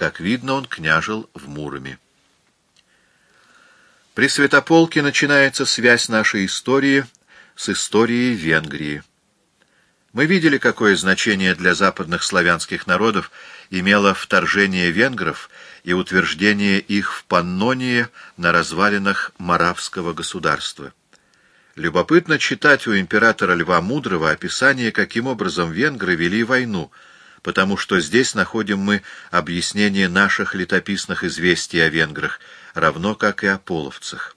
Как видно, он княжил в Муроме. При Святополке начинается связь нашей истории с историей Венгрии. Мы видели, какое значение для западных славянских народов имело вторжение венгров и утверждение их в Паннонии на развалинах Моравского государства. Любопытно читать у императора Льва Мудрого описание, каким образом венгры вели войну, потому что здесь находим мы объяснение наших летописных известий о венграх, равно как и о половцах.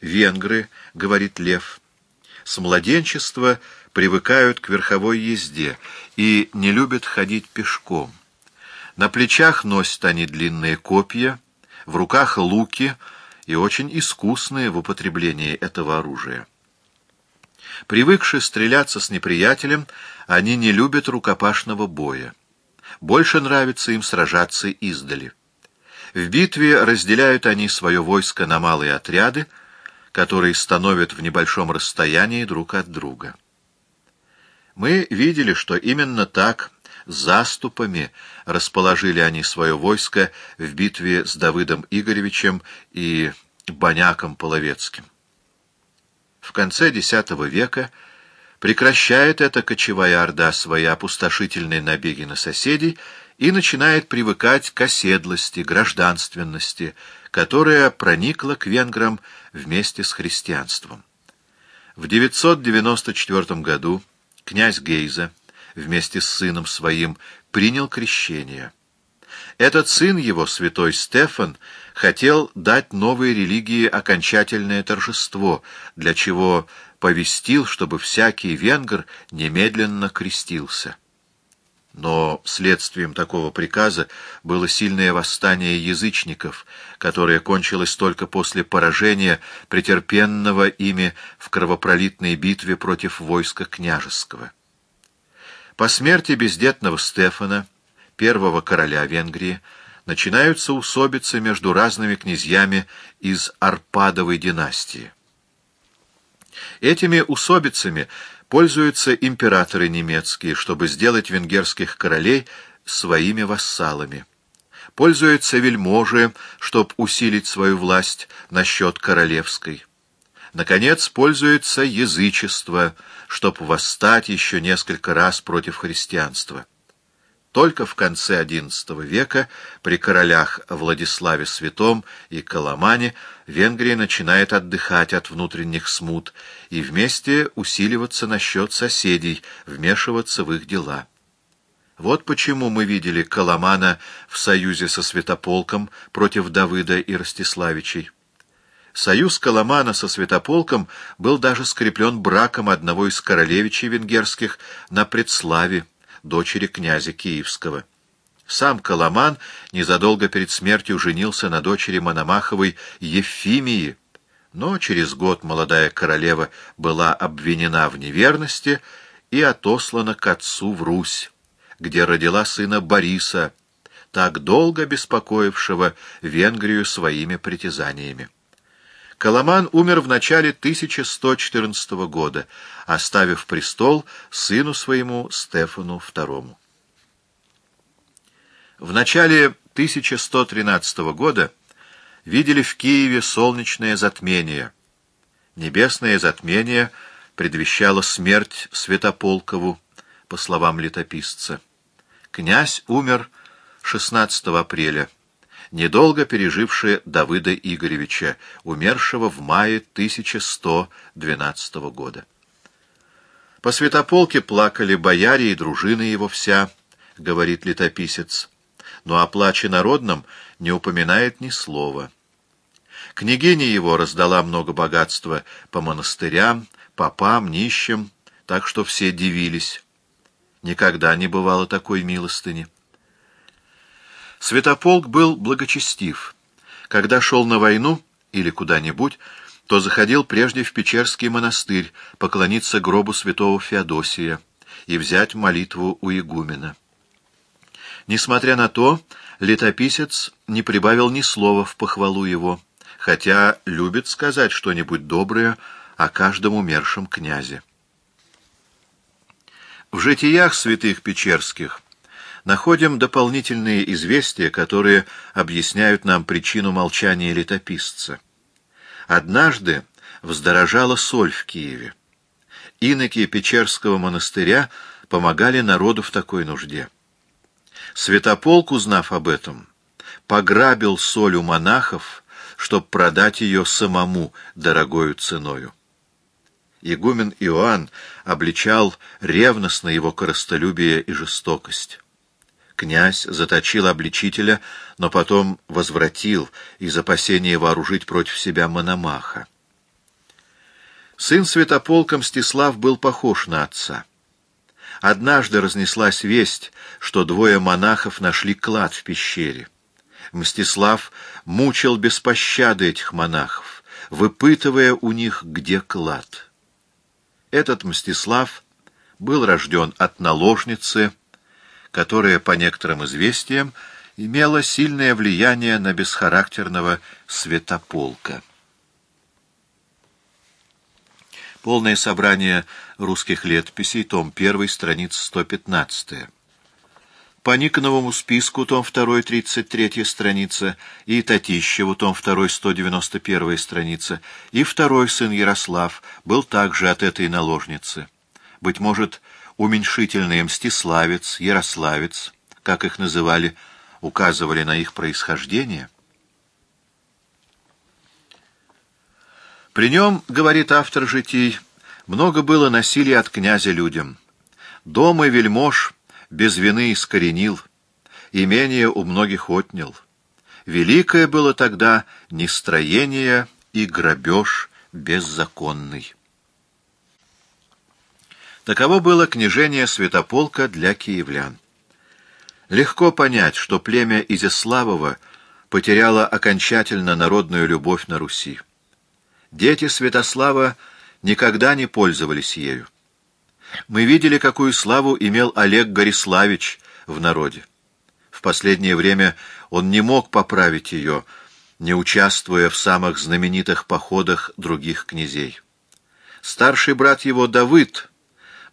«Венгры, — говорит Лев, — с младенчества привыкают к верховой езде и не любят ходить пешком. На плечах носят они длинные копья, в руках луки и очень искусные в употреблении этого оружия. Привыкшие стреляться с неприятелем, они не любят рукопашного боя. Больше нравится им сражаться издали. В битве разделяют они свое войско на малые отряды, которые становят в небольшом расстоянии друг от друга. Мы видели, что именно так, заступами, расположили они свое войско в битве с Давыдом Игоревичем и Баняком Половецким. В конце X века прекращает эта кочевая орда свои опустошительные набеги на соседей и начинает привыкать к оседлости, гражданственности, которая проникла к венграм вместе с христианством. В 994 году князь Гейза вместе с сыном своим принял крещение. Этот сын его, святой Стефан, хотел дать новой религии окончательное торжество, для чего повестил, чтобы всякий венгр немедленно крестился. Но следствием такого приказа было сильное восстание язычников, которое кончилось только после поражения, претерпенного ими в кровопролитной битве против войска княжеского. По смерти бездетного Стефана, первого короля Венгрии, начинаются усобицы между разными князьями из Арпадовой династии. Этими усобицами пользуются императоры немецкие, чтобы сделать венгерских королей своими вассалами. Пользуются вельможи, чтобы усилить свою власть насчет королевской. Наконец, пользуется язычество, чтобы восстать еще несколько раз против христианства. Только в конце XI века при королях Владиславе Святом и Коломане Венгрия начинает отдыхать от внутренних смут и вместе усиливаться насчет соседей, вмешиваться в их дела. Вот почему мы видели Коломана в союзе со Святополком против Давыда и Ростиславичей. Союз Коломана со Святополком был даже скреплен браком одного из королевичей венгерских на Предславе, дочери князя Киевского. Сам Коломан незадолго перед смертью женился на дочери Мономаховой Ефимии, но через год молодая королева была обвинена в неверности и отослана к отцу в Русь, где родила сына Бориса, так долго беспокоившего Венгрию своими притязаниями. Коломан умер в начале 1114 года, оставив престол сыну своему Стефану II. В начале 1113 года видели в Киеве солнечное затмение. Небесное затмение предвещало смерть Святополкову, по словам летописца. Князь умер 16 апреля, недолго переживший Давыда Игоревича, умершего в мае 1112 года. По Святополке плакали бояре и дружина его вся, говорит летописец но о плаче народном не упоминает ни слова. Княгиня его раздала много богатства по монастырям, попам, нищим, так что все дивились. Никогда не бывало такой милостыни. Святополк был благочестив. Когда шел на войну или куда-нибудь, то заходил прежде в Печерский монастырь поклониться гробу святого Феодосия и взять молитву у игумена. Несмотря на то, летописец не прибавил ни слова в похвалу его, хотя любит сказать что-нибудь доброе о каждом умершем князе. В житиях святых Печерских находим дополнительные известия, которые объясняют нам причину молчания летописца. Однажды вздорожала соль в Киеве. Иноки Печерского монастыря помогали народу в такой нужде. Святополк, узнав об этом, пограбил соль у монахов, чтобы продать ее самому дорогою ценою. Игумен Иоанн обличал ревностно его коростолюбие и жестокость. Князь заточил обличителя, но потом возвратил из опасения вооружить против себя Мономаха. Сын святополка Мстислав был похож на отца. Однажды разнеслась весть, что двое монахов нашли клад в пещере. Мстислав мучил без пощады этих монахов, выпытывая у них, где клад. Этот Мстислав был рожден от наложницы, которая, по некоторым известиям, имела сильное влияние на бесхарактерного святополка. Полное собрание русских летописей, том 1, страница 115. По Никоновому списку, том 2, 33 страница, и Татищеву, том 2, 191 страница, и второй сын Ярослав был также от этой наложницы. Быть может, уменьшительный Мстиславец, Ярославец, как их называли, указывали на их происхождение — При нем, говорит автор житий, много было насилия от князя людям. Дом и вельмож без вины искоренил, имение у многих отнял. Великое было тогда нестроение и грабеж беззаконный. Таково было княжение Святополка для киевлян. Легко понять, что племя Изяславова потеряло окончательно народную любовь на Руси. Дети Святослава никогда не пользовались ею. Мы видели, какую славу имел Олег Гориславич в народе. В последнее время он не мог поправить ее, не участвуя в самых знаменитых походах других князей. Старший брат его, Давыд,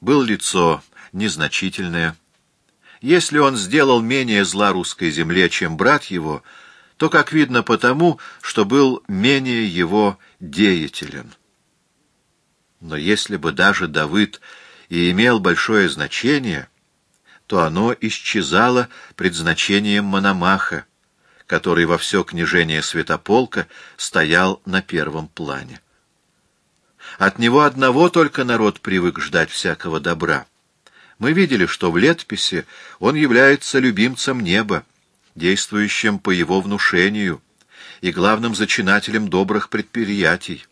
был лицо незначительное. Если он сделал менее зла русской земле, чем брат его — то, как видно, потому, что был менее его деятелен. Но если бы даже Давыд и имел большое значение, то оно исчезало пред значением Мономаха, который во все княжение Святополка стоял на первом плане. От него одного только народ привык ждать всякого добра. Мы видели, что в летописи он является любимцем неба, действующим по его внушению и главным зачинателем добрых предприятий.